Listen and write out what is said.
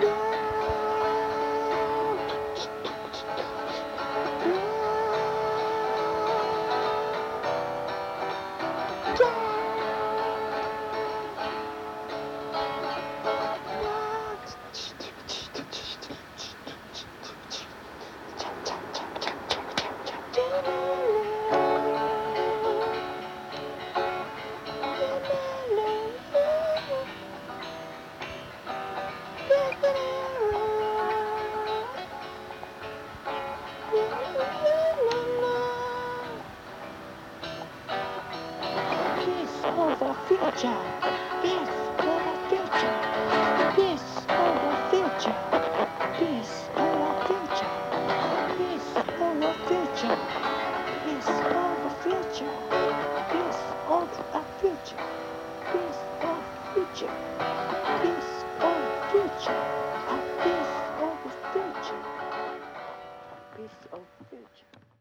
Yeah. Future. Peace for the future. Peace for the future. Peace for the future. Peace for the future. Peace for the future. Peace of the future. Peace of future. Peace of future. A piece of future. A piece of future.